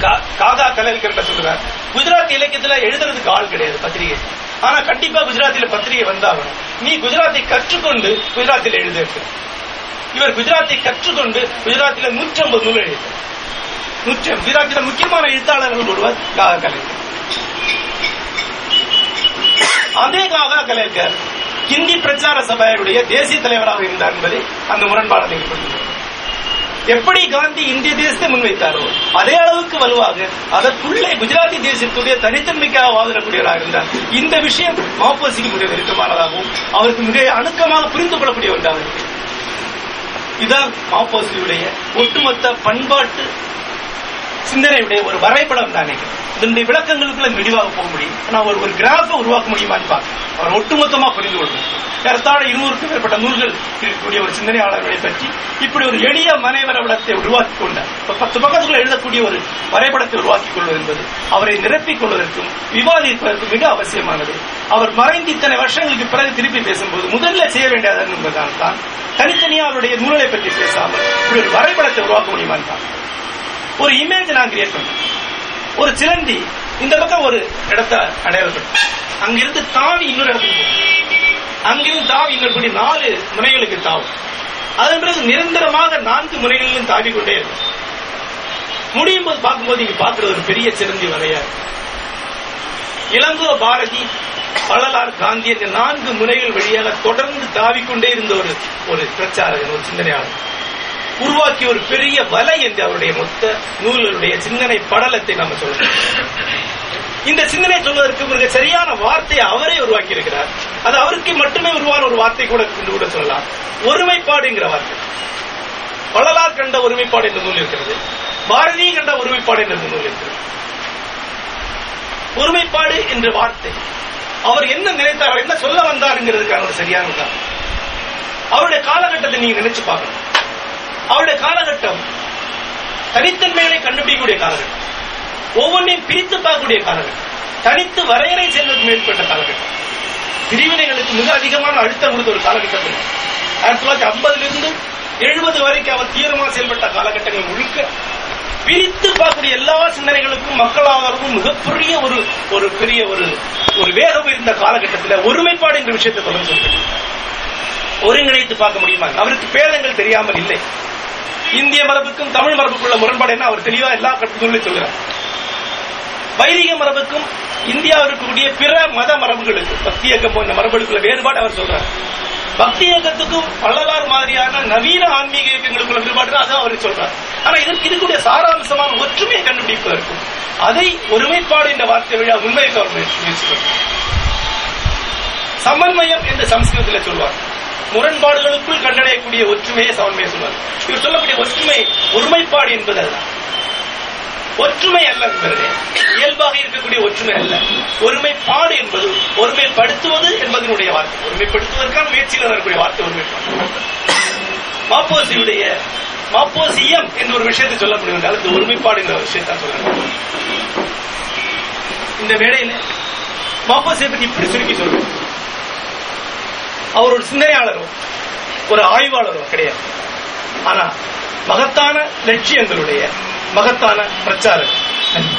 கா- காகா கலல்கர் சொல்லுவார். குஜராத்தி இலக்கியத்துல எழுதுறதுக்கு ஆள் கிடையாது பத்திரிகை. ஆனா கண்டிப்பா குஜராத்தில பத்திரிகை வந்தாகணும். நீ குஜராத்தை கற்றுக்கொண்டு குஜராத்தில் எழுத இவர் குஜராத்தை கற்றுக்கொண்டு குஜராத்தில நூற்றி ஐம்பது நூல் எழுதினார் நூற்றி குஜராத்தில முக்கியமான எழுத்தாளர்கள் ஒருவர் காக கலைஞர். அதே காக கலைஞர் ஹிந்தி பிரச்சார சபையுடைய தேசிய தலைவராக இருந்தார் என்பதை அந்த முரண்பாடு நீங்க எப்படி காந்தி இந்திய தேசத்தை முன்வைத்தாரோ அதே அளவுக்கு வலுவாக அதற்குள்ளே குஜராத்தி தேசத்துடைய தனித்தன்மைக்காக வாதிடக்கூடியவராக இருந்தார். இந்த விஷயம் மாப்போசிக்கு மிக நெருக்கமானதாகவும் அவருக்கு மிக அணுக்கமாக புரிந்து கொள்ளக்கூடிய ஒன்றாக இருக்கு இதுதான் மாப்போசியுடைய ஒட்டுமொத்த பண்பாட்டு சிந்தனையுடைய ஒரு வரைபடம் தானே இதனுடைய விளக்கங்களுக்குள்ள விரிவாக போக முடியும். நான் ஒரு ஒரு கிராஃபை உருவாக்க முடியுமான்னு பார்க்க அவர் ஒட்டுமொத்தமா புரிந்து கொள்ளும் ஏறத்தாழ இருநூறுக்கும் மேற்பட்ட நூல்கள் இருக்கக்கூடிய ஒரு சிந்தனையாளர்களை பற்றி இப்படி ஒரு எளிய மனை வரைபடத்தை உருவாக்கி கொண்டார். இப்ப பத்து பக்கத்துக்குள்ள எழுதக்கூடிய ஒரு வரைபடத்தை உருவாக்கிக் கொள்வது என்பது அவரை நிரப்பிக் கொள்வதற்கும் விவாதிப்பதற்கும் மிக அவசியமானது. அவர் மறைந்து இத்தனை வருஷங்களுக்கு பிறகு திருப்பி பேசும்போது முதல்ல செய்ய வேண்டியது என்பதால் தான். தனித்தனியா அவருடைய நூல்களை பற்றி பேசாமல் இப்படி ஒரு வரைபடத்தை உருவாக்க முடியுமான்னு தான் ஒரு இமேஜ் நான் கிரியேட் பண்றேன் ஒரு சிலந்தி இந்த பக்கம் ஒரு இடத்த அடையாளப்படும் அங்கிருந்து தாவி இன்னொரு இடத்துக்கு போகும் அங்கிருந்து தாவி இன்னொரு நாலு முனைகளுக்கு தாவும். அதன் பிறகு நிரந்தரமாக நான்கு முனைகளிலும் தாவி கொண்டே இருக்கும். முடியும் போது பார்க்கும்போது இங்க பாக்குறது ஒரு பெரிய சிறந்தி வரையா இளங்கோ பாரதி வள்ளலார் காந்தி என்ற நான்கு முனைகள் வழியாக தொடர்ந்து தாவிக்கொண்டே இருந்த ஒரு ஒரு பிரச்சாரகன் ஒரு சிந்தனையாளர் உருவாக்கிய ஒரு பெரிய வலை என்று அவருடைய மொத்த நூல்களுடைய சிந்தனை படலத்தை நாம சொல்றோம். இந்த சிந்தனை சொல்வதற்கு மிக சரியான வார்த்தையை அவரே உருவாக்கி இருக்கிறார் அது அவருக்கு மட்டுமே உருவான ஒரு வார்த்தை கூட கொண்டு கூட சொல்லலாம். ஒருமைப்பாடுங்கிற வார்த்தை. வள்ளலார் கண்ட ஒருமைப்பாடு என்ற நூல் இருக்கிறது. பாரதி கண்ட ஒருமைப்பாடு என்ற நூல் இருக்கிறது. ஒருமைப்பாடு என்ற வார்த்தை. அவர் என்ன நினைத்தார் என்ன சொல்ல வந்தாருங்கிறதுக்கான ஒரு சரியான உதாரணம். அவருடைய காலகட்டத்தை நீங்க நினைச்சு பார்க்கணும். அவருடைய காலகட்டம் தனித்தன்மைகளை கண்டுபிடிக்கக்கூடிய காலகட்டம். ஒவ்வொன்றையும் பிரித்து பார்க்கக்கூடிய காலகட்டம். தனித்து வரையறை செய்வதற்கு மேற்பட்ட காலகட்டம். பிரிவினைகளுக்கு மிக அதிகமான அழுத்தம் கொடுத்த ஒரு காலகட்டம் ஆயிரத்தி தொள்ளாயிரத்தி ஐம்பதுல இருந்து எழுபது வரைக்கும் அவர் தீவிரமாக செயல்பட்ட காலகட்டங்கள் முழுக்க பிரித்து பார்க்கக்கூடிய எல்லா சிந்தனைகளுக்கும் மக்களாகவும் மிகப்பெரிய ஒரு ஒரு பெரிய ஒரு ஒரு வேகம் இருந்த காலகட்டத்தில் ஒருமைப்பாடு என்ற விஷயத்தை தொடர்ந்து ஒருங்கிணைத்து பார்க்க முடியுமா? அவருக்கு பேதங்கள் தெரியாமல் இல்லை. இந்திய மரபுக்கும் தமிழ் மரபுக்குள்ள முரண்பாடு என்ன? அவர் தெளிவா எல்லா கட்டுரையும் சொல்கிறார். வைதிக மரபுக்கும் இந்தியாவில் இருக்கக்கூடிய பிற மத மரபுகளுக்கு பக்தி இயக்கம் போன்ற மரபுகளுக்குள்ள வேறுபாடு அவர் சொல்றார். பக்தி இயக்கத்துக்கும் வள்ளலார் மாதிரியான நவீன ஆன்மீக இயக்கங்களுக்குள்ள வேறுபாடு தான் அவர் சொல்றார். ஆனா இதற்கு இருக்கக்கூடிய சாராம்சமான ஒற்றுமையை கண்டுபிடிப்பதற்கும் அதை ஒருமைப்பாடு என்ற வார்த்தை வழியா உண்மையை அவர் முயற்சி சமன்மயம் என்று சம்ஸ்கிருதத்தில் சொல்வார்கள் முரண்பாடுகளுக்குள் கண்டடையக்கூடிய ஒற்றுமையை சமன்மையை சொல்வார். இவர் சொல்லக்கூடிய ஒற்றுமை ஒருமைப்பாடு என்பது அல்ல ஒற்றுமை அல்ல என்பது. இயல்பாக இருக்கக்கூடிய ஒற்றுமை அல்ல. ஒருமைப்பாடு என்பது ஒருமைப்படுத்துவது என்பதனுடைய வார்த்தை. ஒருமைப்படுத்துவதற்கான முயற்சியில் வரக்கூடிய வார்த்தை ஒருமைப்பாடு. மாப்போசியுடைய மாப்போசியம் என்ற ஒரு விஷயத்தை சொல்ல முடியும் என்றால் இந்த ஒருமைப்பாடு என்ற விஷயத்தை இந்த மேடையில மாப்போசியை பற்றி இப்படி சுருக்கி சொல்றேன் அவர் ஒரு சிந்தனையாளரோ ஒரு ஆய்வாளரோ கிடையாது. ஆனா மகத்தான லட்சியங்களுடைய மகத்தான பிரச்சாரங்கள். நன்றி.